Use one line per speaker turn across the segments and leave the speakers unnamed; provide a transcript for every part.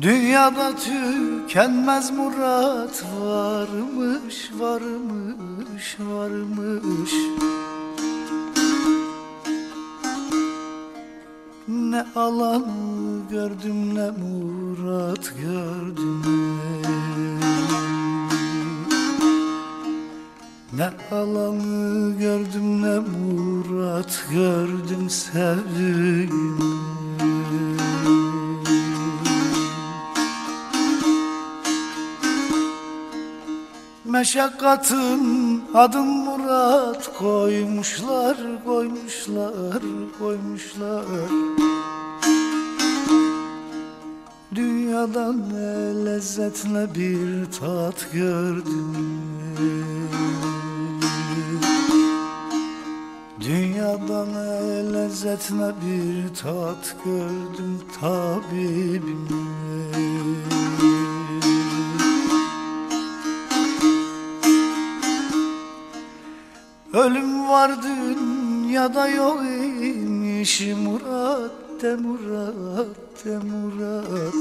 Dünyada tükenmez murat varmış, varmış, varmış. Ne alan gördüm ne murat gördüm. Ne alanı gördüm ne murat gördüm sevdiğim Meşakkatın adın murat koymuşlar, koymuşlar, koymuşlar. Dünyadan ne lezzet ne bir tat gördüm Dünyadan ne lezzet ne bir tat gördüm tabibim Ölüm var dünyada yok imiş Murat de Murat de Murat.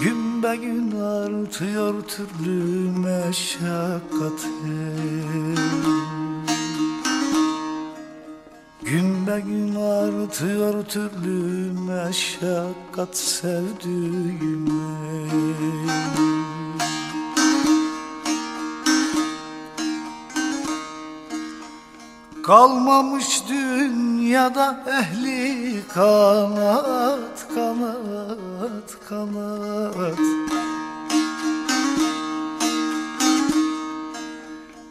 Gün be gün artıyor türlü meşakkat. Gün be gün artıyor türlü meşakkat sevdiğime Kalmamış dünyada ehli kanat, kanat, kanat.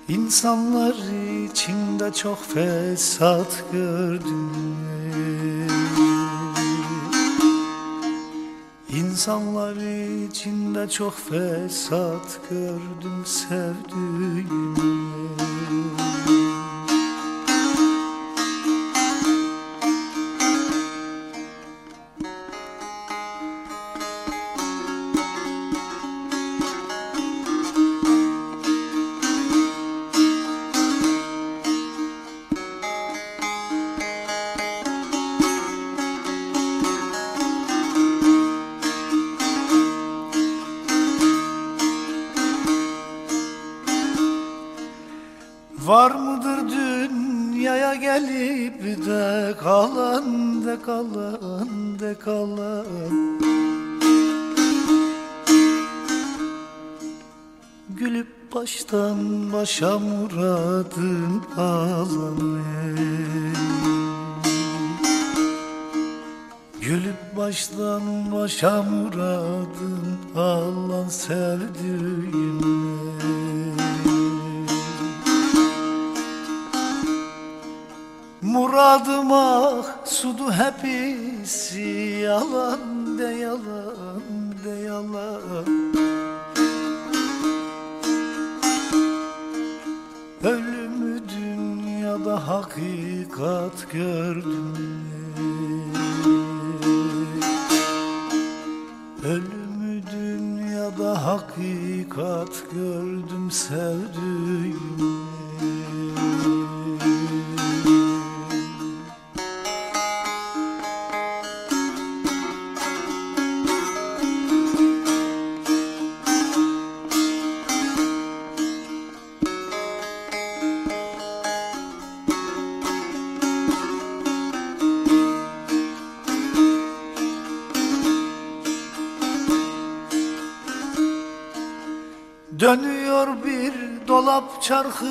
İnsanlar içinde çok fesat gördüm. İnsanlar içinde çok fesat gördüm sevdiğim Var mıdır dünyaya gelip de kalan de kalan de kalan? Gülüp baştan başa muradın alan Gülüp baştan başa muradın alan sevdiğim Muradım ah sudu hepsi yalan de yalan de yalan. Ölümü dünyada hakikat gördüm. Ölümü dünyada hakikat gördüm sevdiğim Dönüyor bir dolap çarkı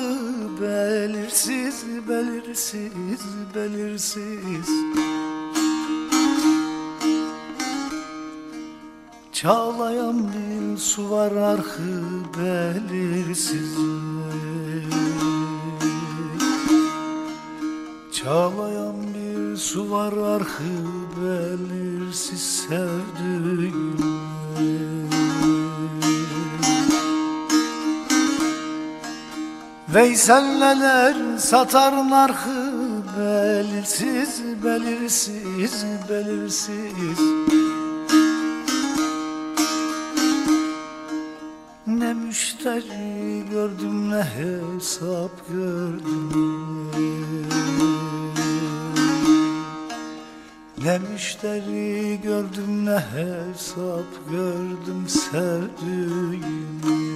belirsiz belirsiz belirsiz. Çağlayan bir su var arkı belirsiz. Çağlayan bir su var arkı belirsiz sevdiğim Veyselleler satar narkı belirsiz belirsiz belirsiz. Ne müşteri gördüm ne hesap gördüm. Ne müşteri gördüm ne hesap gördüm sevdiğimi